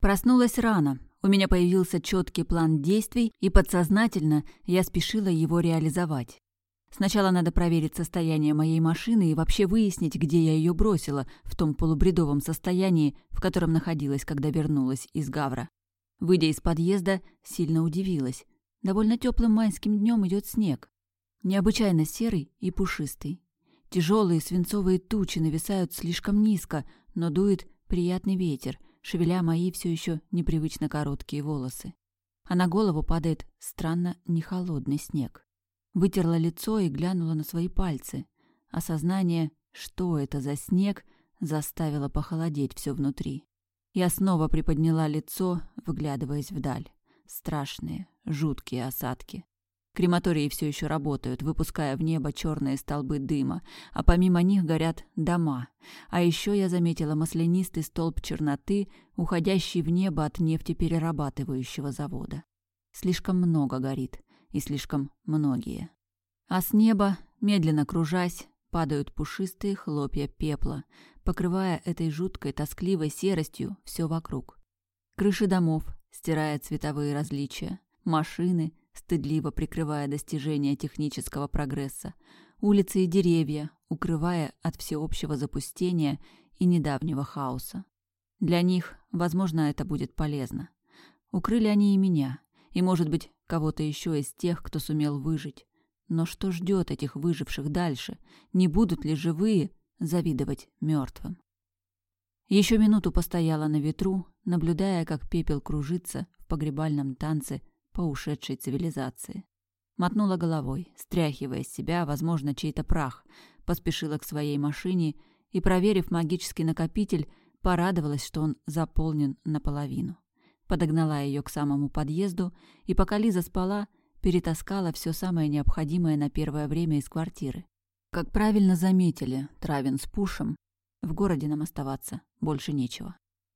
Проснулась рано. У меня появился четкий план действий, и подсознательно я спешила его реализовать. Сначала надо проверить состояние моей машины и вообще выяснить, где я ее бросила, в том полубредовом состоянии, в котором находилась, когда вернулась из Гавра. Выйдя из подъезда, сильно удивилась. Довольно теплым майским днем идет снег. Необычайно серый и пушистый. Тяжелые свинцовые тучи нависают слишком низко, но дует приятный ветер — шевеля мои все еще непривычно короткие волосы. А на голову падает странно не холодный снег. Вытерла лицо и глянула на свои пальцы. Осознание, что это за снег, заставило похолодеть все внутри. Я снова приподняла лицо, выглядываясь вдаль. Страшные, жуткие осадки. Крематории все еще работают, выпуская в небо черные столбы дыма, а помимо них горят дома. А еще я заметила маслянистый столб черноты, уходящий в небо от нефтеперерабатывающего завода. Слишком много горит, и слишком многие. А с неба, медленно кружась, падают пушистые хлопья пепла, покрывая этой жуткой тоскливой серостью все вокруг. Крыши домов, стирая цветовые различия, машины, стыдливо прикрывая достижения технического прогресса, улицы и деревья, укрывая от всеобщего запустения и недавнего хаоса. Для них, возможно, это будет полезно. Укрыли они и меня, и, может быть, кого-то еще из тех, кто сумел выжить. Но что ждет этих выживших дальше? Не будут ли живые завидовать мертвым? Еще минуту постояла на ветру, наблюдая, как пепел кружится в погребальном танце по ушедшей цивилизации. Мотнула головой, стряхивая с себя, возможно, чей-то прах, поспешила к своей машине и, проверив магический накопитель, порадовалась, что он заполнен наполовину. Подогнала ее к самому подъезду и, пока Лиза спала, перетаскала все самое необходимое на первое время из квартиры. Как правильно заметили Травин с Пушем, в городе нам оставаться больше нечего.